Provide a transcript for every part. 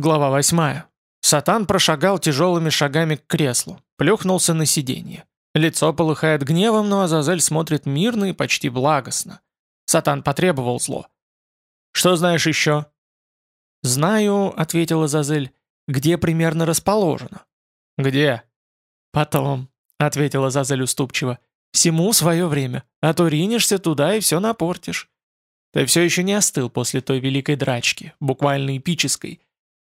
Глава 8. Сатан прошагал тяжелыми шагами к креслу, плюхнулся на сиденье. Лицо полыхает гневом, но Азазель смотрит мирно и почти благостно. Сатан потребовал зло. «Что знаешь еще?» «Знаю», — ответила Азазель, — «где примерно расположено». «Где?» «Потом», — ответила Азазель уступчиво, — «всему свое время, а то ринешься туда и все напортишь». «Ты все еще не остыл после той великой драчки, буквально эпической,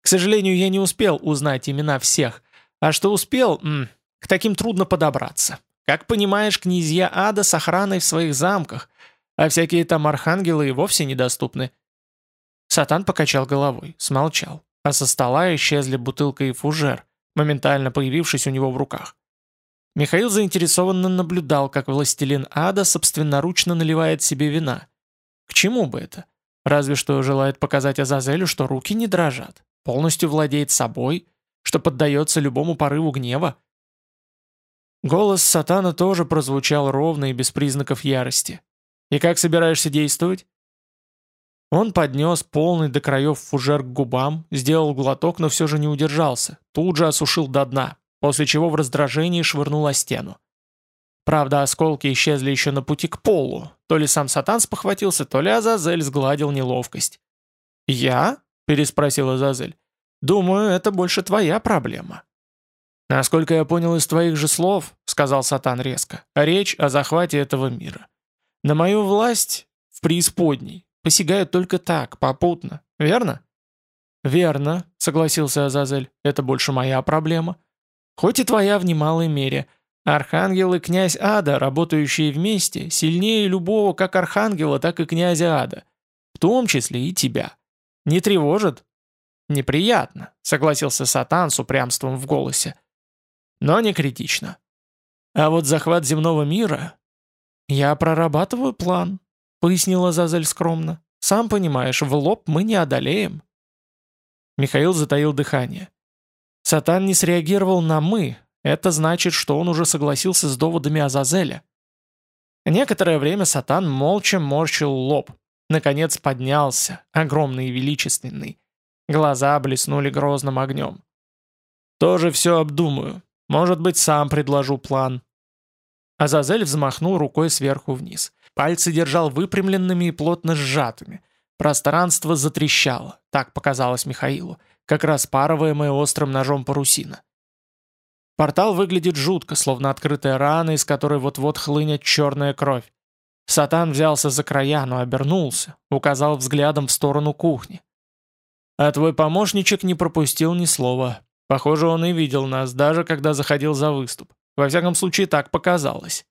к сожалению, я не успел узнать имена всех, а что успел, м, к таким трудно подобраться. Как понимаешь, князья ада с охраной в своих замках, а всякие там архангелы и вовсе недоступны. Сатан покачал головой, смолчал, а со стола исчезли бутылка и фужер, моментально появившись у него в руках. Михаил заинтересованно наблюдал, как властелин ада собственноручно наливает себе вина. К чему бы это? Разве что желает показать Азазелю, что руки не дрожат полностью владеет собой, что поддается любому порыву гнева? Голос сатана тоже прозвучал ровно и без признаков ярости. «И как собираешься действовать?» Он поднес полный до краев фужер к губам, сделал глоток, но все же не удержался, тут же осушил до дна, после чего в раздражении швырнул о стену. Правда, осколки исчезли еще на пути к полу, то ли сам сатан спохватился, то ли Азазель сгладил неловкость. «Я?» переспросила Зазель. «Думаю, это больше твоя проблема». «Насколько я понял из твоих же слов», — сказал Сатан резко, — «речь о захвате этого мира. На мою власть в преисподней посягают только так, попутно, верно?» «Верно», — согласился Азазель, — «это больше моя проблема. Хоть и твоя в немалой мере. Архангел и князь Ада, работающие вместе, сильнее любого как архангела, так и князя Ада, в том числе и тебя. Не тревожит? Неприятно, согласился Сатан с упрямством в голосе. Но не критично. А вот захват земного мира... Я прорабатываю план, пояснила Зазель скромно. Сам понимаешь, в лоб мы не одолеем. Михаил затаил дыхание. Сатан не среагировал на «мы», это значит, что он уже согласился с доводами Азазеля. Некоторое время Сатан молча морщил лоб, Наконец поднялся, огромный и величественный. Глаза блеснули грозным огнем. «Тоже все обдумаю. Может быть, сам предложу план». Азазель взмахнул рукой сверху вниз. Пальцы держал выпрямленными и плотно сжатыми. Пространство затрещало, так показалось Михаилу, как распарываемое острым ножом парусина. Портал выглядит жутко, словно открытая рана, из которой вот-вот хлынет черная кровь. Сатан взялся за края, но обернулся, указал взглядом в сторону кухни. «А твой помощничек не пропустил ни слова. Похоже, он и видел нас, даже когда заходил за выступ. Во всяком случае, так показалось».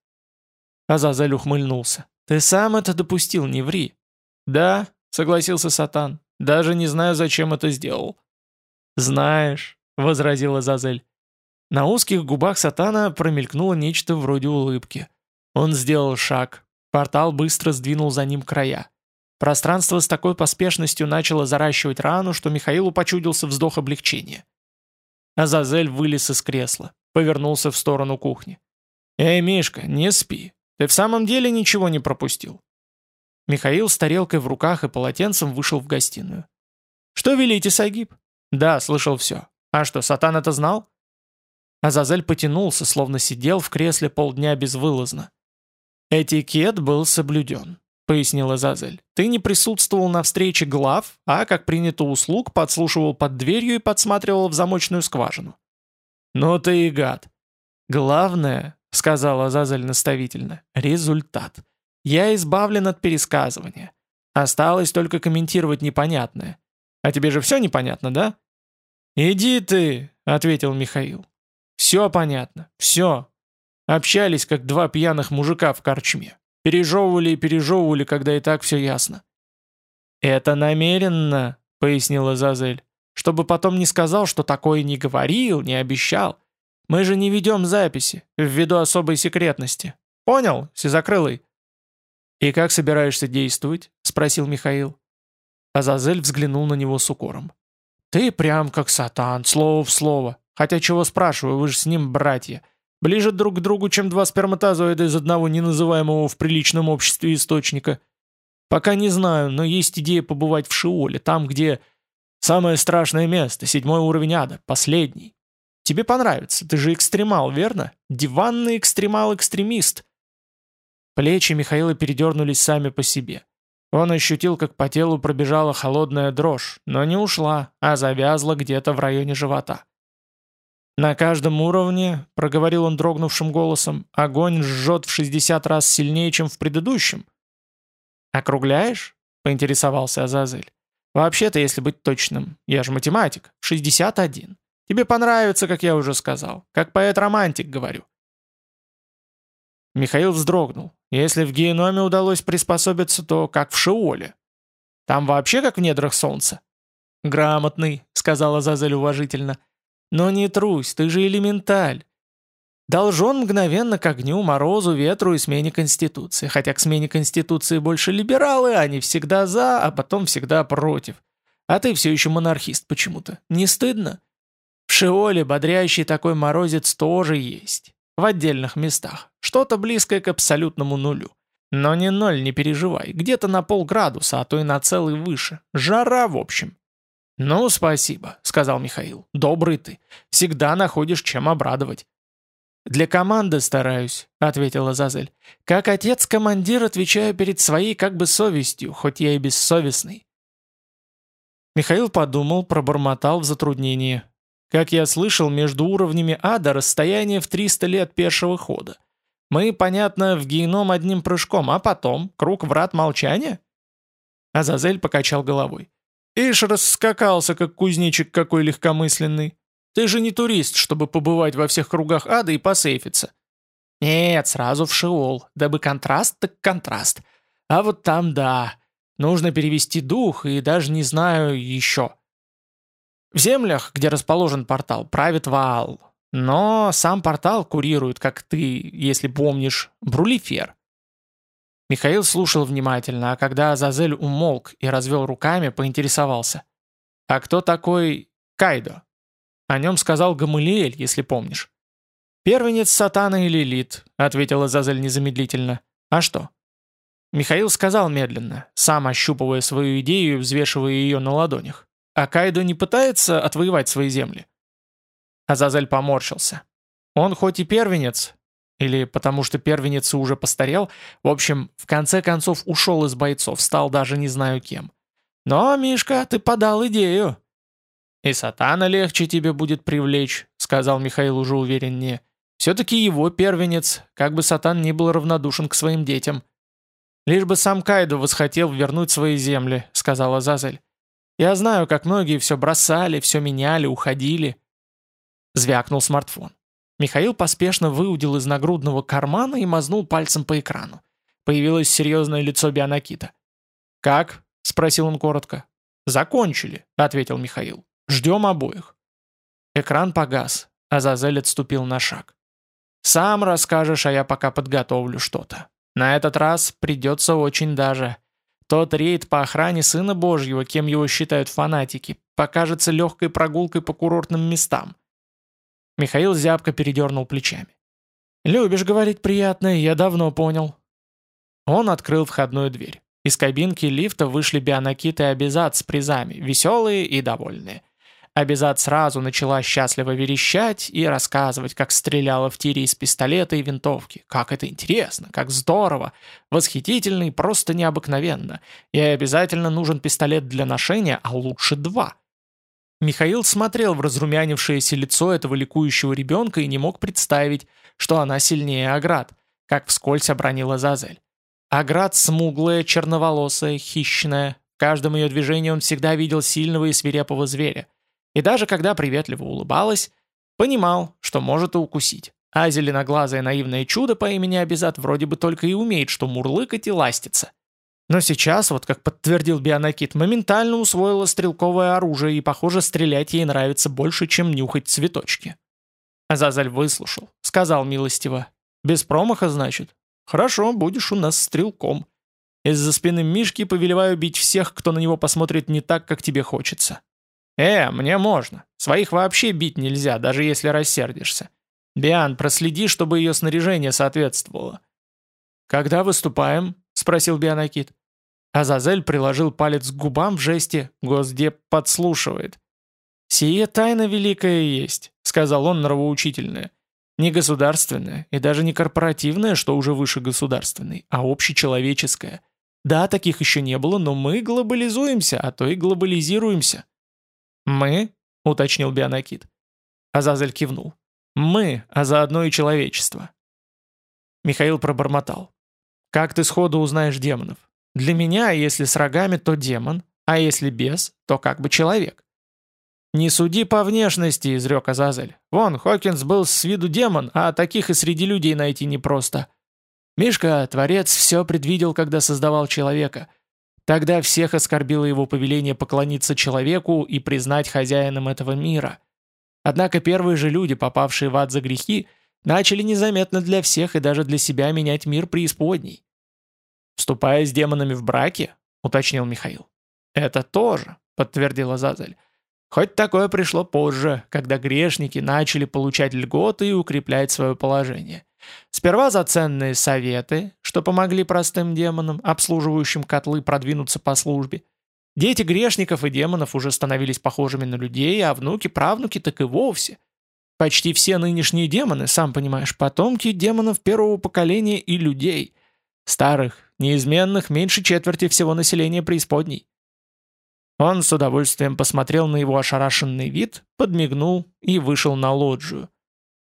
Азазель ухмыльнулся. «Ты сам это допустил, не ври». «Да», — согласился Сатан, — «даже не знаю, зачем это сделал». «Знаешь», — возразил Азазель. На узких губах Сатана промелькнуло нечто вроде улыбки. Он сделал шаг, Портал быстро сдвинул за ним края. Пространство с такой поспешностью начало заращивать рану, что Михаилу почудился вздох облегчения. Азазель вылез из кресла, повернулся в сторону кухни. «Эй, Мишка, не спи. Ты в самом деле ничего не пропустил?» Михаил с тарелкой в руках и полотенцем вышел в гостиную. «Что велите, Сагиб?» «Да, слышал все. А что, Сатан это знал?» Азазель потянулся, словно сидел в кресле полдня безвылазно. «Этикет был соблюден», — пояснила Зазель. «Ты не присутствовал на встрече глав, а, как принято услуг, подслушивал под дверью и подсматривал в замочную скважину». «Ну ты и гад». «Главное», — сказала Зазель наставительно, — «результат. Я избавлен от пересказывания. Осталось только комментировать непонятное. А тебе же все непонятно, да?» «Иди ты», — ответил Михаил. «Все понятно, все. Общались, как два пьяных мужика в корчме. Пережевывали и пережевывали, когда и так все ясно. «Это намеренно», — пояснила Зазель, «чтобы потом не сказал, что такое не говорил, не обещал. Мы же не ведем записи, ввиду особой секретности. Понял, Сизокрылый?» «И как собираешься действовать?» — спросил Михаил. Азазель взглянул на него с укором. «Ты прям как сатан, слово в слово. Хотя чего спрашиваю, вы же с ним братья. Ближе друг к другу, чем два сперматозоида из одного неназываемого в приличном обществе источника. Пока не знаю, но есть идея побывать в Шиоле, там, где... Самое страшное место, седьмой уровень ада, последний. Тебе понравится, ты же экстремал, верно? Диванный экстремал-экстремист. Плечи Михаила передернулись сами по себе. Он ощутил, как по телу пробежала холодная дрожь, но не ушла, а завязла где-то в районе живота. «На каждом уровне, — проговорил он дрогнувшим голосом, — огонь жжет в 60 раз сильнее, чем в предыдущем». «Округляешь?» — поинтересовался Азазель. «Вообще-то, если быть точным, я же математик, 61. Тебе понравится, как я уже сказал, как поэт-романтик говорю». Михаил вздрогнул. Если в геноме удалось приспособиться, то как в Шиоле. Там вообще как в недрах солнца. «Грамотный», — сказала Азазель уважительно, — но не трусь, ты же элементаль. Должен мгновенно к огню, морозу, ветру и смене Конституции. Хотя к смене Конституции больше либералы, они всегда за, а потом всегда против. А ты все еще монархист почему-то. Не стыдно? В Шиоле бодрящий такой морозец тоже есть. В отдельных местах. Что-то близкое к абсолютному нулю. Но не ноль, не переживай. Где-то на полградуса, а то и на целый выше. Жара, в общем. «Ну, спасибо», — сказал Михаил. «Добрый ты. Всегда находишь чем обрадовать». «Для команды стараюсь», — ответила Зазель. «Как отец-командир отвечаю перед своей как бы совестью, хоть я и бессовестный». Михаил подумал, пробормотал в затруднении. «Как я слышал, между уровнями ада расстояние в 300 лет пешего хода. Мы, понятно, в геном одним прыжком, а потом круг врат молчания?» Азазель покачал головой. Ишь расскакался, как кузнечик какой легкомысленный. Ты же не турист, чтобы побывать во всех кругах ада и посейфиться. Нет, сразу в Шиол, дабы контраст так контраст. А вот там да, нужно перевести дух и даже не знаю еще. В землях, где расположен портал, правит Ваал. Но сам портал курирует, как ты, если помнишь, Брулифер. Михаил слушал внимательно, а когда Азазель умолк и развел руками, поинтересовался. «А кто такой Кайдо?» О нем сказал Гамалиэль, если помнишь. «Первенец сатана и Лилит», — ответил Азазель незамедлительно. «А что?» Михаил сказал медленно, сам ощупывая свою идею и взвешивая ее на ладонях. «А Кайдо не пытается отвоевать свои земли?» Азазель поморщился. «Он хоть и первенец, или потому что первенец уже постарел, в общем, в конце концов ушел из бойцов, стал даже не знаю кем. Но, Мишка, ты подал идею. «И сатана легче тебе будет привлечь», — сказал Михаил уже увереннее. «Все-таки его первенец, как бы сатан ни был равнодушен к своим детям». «Лишь бы сам Кайду восхотел вернуть свои земли», — сказала Зазель. «Я знаю, как многие все бросали, все меняли, уходили». Звякнул смартфон. Михаил поспешно выудил из нагрудного кармана и мазнул пальцем по экрану. Появилось серьезное лицо Бионакита. «Как?» — спросил он коротко. «Закончили», — ответил Михаил. «Ждем обоих». Экран погас, а Зазель отступил на шаг. «Сам расскажешь, а я пока подготовлю что-то. На этот раз придется очень даже. Тот рейд по охране Сына Божьего, кем его считают фанатики, покажется легкой прогулкой по курортным местам. Михаил зябко передернул плечами. «Любишь говорить приятное, я давно понял». Он открыл входную дверь. Из кабинки лифта вышли Бионакит и Абизад с призами, веселые и довольные. Абизад сразу начала счастливо верещать и рассказывать, как стреляла в тире из пистолета и винтовки. Как это интересно, как здорово, восхитительно и просто необыкновенно. И обязательно нужен пистолет для ношения, а лучше два. Михаил смотрел в разрумянившееся лицо этого ликующего ребенка и не мог представить, что она сильнее Аград, как вскользь обронила Зазель. Аград смуглая, черноволосая, хищная. В каждом ее движении он всегда видел сильного и свирепого зверя. И даже когда приветливо улыбалась, понимал, что может и укусить. А зеленоглазое наивное чудо по имени Абизат вроде бы только и умеет, что мурлыкать и ластиться. Но сейчас, вот как подтвердил Бионакит, моментально усвоила стрелковое оружие и, похоже, стрелять ей нравится больше, чем нюхать цветочки. Азазаль выслушал, сказал милостиво. «Без промаха, значит? Хорошо, будешь у нас стрелком. Из-за спины Мишки повелеваю бить всех, кто на него посмотрит не так, как тебе хочется. Э, мне можно. Своих вообще бить нельзя, даже если рассердишься. Биан, проследи, чтобы ее снаряжение соответствовало. Когда выступаем? — спросил Бионакит. Азазель приложил палец к губам в жесте «Госдеп подслушивает». «Сие тайна великая есть», — сказал он нравоучительное. «Не государственная и даже не корпоративная, что уже выше государственной, а общечеловеческая. Да, таких еще не было, но мы глобализуемся, а то и глобализируемся». «Мы?» — уточнил Бионакит. Азазель кивнул. «Мы, а заодно и человечество». Михаил пробормотал. «Как ты сходу узнаешь демонов? Для меня, если с рогами, то демон, а если без, то как бы человек». «Не суди по внешности», — изрек Азазель. «Вон, Хокинс был с виду демон, а таких и среди людей найти непросто. Мишка, Творец, все предвидел, когда создавал человека. Тогда всех оскорбило его повеление поклониться человеку и признать хозяином этого мира. Однако первые же люди, попавшие в ад за грехи, начали незаметно для всех и даже для себя менять мир преисподней. «Вступая с демонами в браке?» — уточнил Михаил. «Это тоже», — подтвердил Азазель. «Хоть такое пришло позже, когда грешники начали получать льготы и укреплять свое положение. Сперва за ценные советы, что помогли простым демонам, обслуживающим котлы, продвинуться по службе, Дети грешников и демонов уже становились похожими на людей, а внуки-правнуки так и вовсе. Почти все нынешние демоны, сам понимаешь, потомки демонов первого поколения и людей. Старых, неизменных, меньше четверти всего населения преисподней. Он с удовольствием посмотрел на его ошарашенный вид, подмигнул и вышел на лоджию.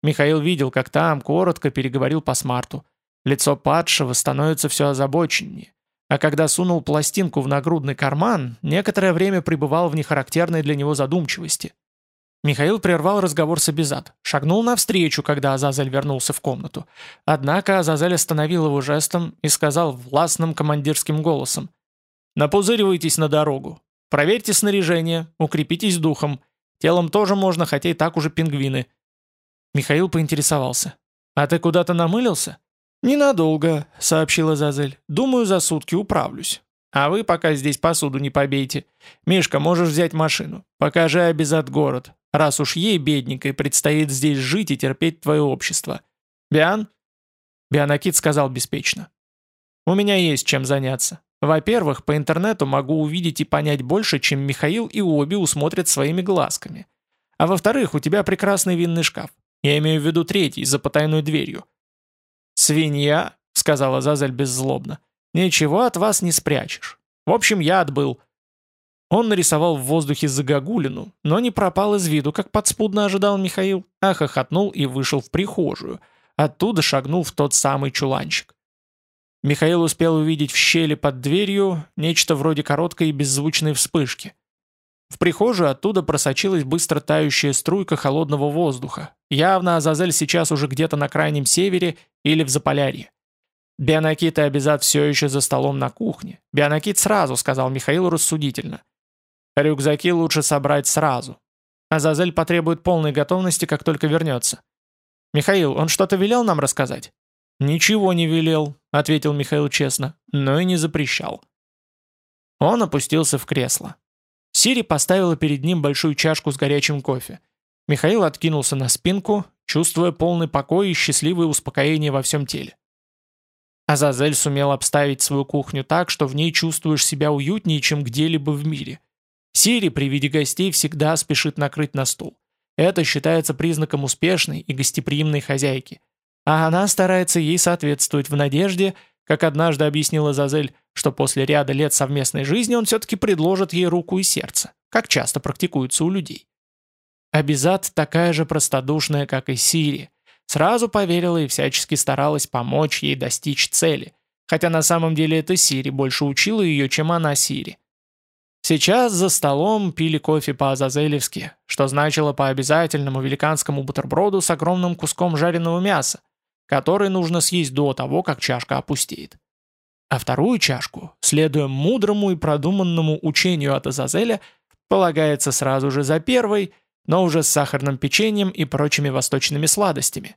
Михаил видел, как там коротко переговорил по смарту. Лицо падшего становится все озабоченнее а когда сунул пластинку в нагрудный карман, некоторое время пребывал в нехарактерной для него задумчивости. Михаил прервал разговор с Абизад, шагнул навстречу, когда Азазель вернулся в комнату. Однако Азазель остановил его жестом и сказал властным командирским голосом «Напузыривайтесь на дорогу, проверьте снаряжение, укрепитесь духом, телом тоже можно, хотя и так уже пингвины». Михаил поинтересовался «А ты куда-то намылился?» «Ненадолго», — сообщила Зазель. «Думаю, за сутки управлюсь. А вы пока здесь посуду не побейте. Мишка, можешь взять машину. Покажи обязат город, раз уж ей, бедненькой, предстоит здесь жить и терпеть твое общество. Биан?» Бианакит сказал беспечно. «У меня есть чем заняться. Во-первых, по интернету могу увидеть и понять больше, чем Михаил и Оби усмотрят своими глазками. А во-вторых, у тебя прекрасный винный шкаф. Я имею в виду третий, за потайной дверью. «Свинья», — сказала Зазель беззлобно, — «ничего от вас не спрячешь. В общем, я отбыл». Он нарисовал в воздухе загогулину, но не пропал из виду, как подспудно ожидал Михаил, а хохотнул и вышел в прихожую. Оттуда шагнул в тот самый чуланчик. Михаил успел увидеть в щели под дверью нечто вроде короткой и беззвучной вспышки. В прихожую оттуда просочилась быстро тающая струйка холодного воздуха. Явно Азазель сейчас уже где-то на крайнем севере или в Заполярье. Бионакит и Абизад все еще за столом на кухне. Бионакит сразу, сказал Михаил рассудительно. Рюкзаки лучше собрать сразу. Азазель потребует полной готовности, как только вернется. «Михаил, он что-то велел нам рассказать?» «Ничего не велел», — ответил Михаил честно, но и не запрещал. Он опустился в кресло. Сири поставила перед ним большую чашку с горячим кофе. Михаил откинулся на спинку, чувствуя полный покой и счастливое успокоение во всем теле. Азазель сумел обставить свою кухню так, что в ней чувствуешь себя уютнее, чем где-либо в мире. Сири при виде гостей всегда спешит накрыть на стол. Это считается признаком успешной и гостеприимной хозяйки. А она старается ей соответствовать в надежде, как однажды объяснила Зазель, что после ряда лет совместной жизни он все-таки предложит ей руку и сердце, как часто практикуется у людей. Абизат такая же простодушная, как и Сири, сразу поверила и всячески старалась помочь ей достичь цели, хотя на самом деле это Сири больше учила ее, чем она Сири. Сейчас за столом пили кофе по-азазелевски, что значило по обязательному великанскому бутерброду с огромным куском жареного мяса, который нужно съесть до того, как чашка опустеет. А вторую чашку, следуя мудрому и продуманному учению от Азазеля, полагается сразу же за первой, но уже с сахарным печеньем и прочими восточными сладостями.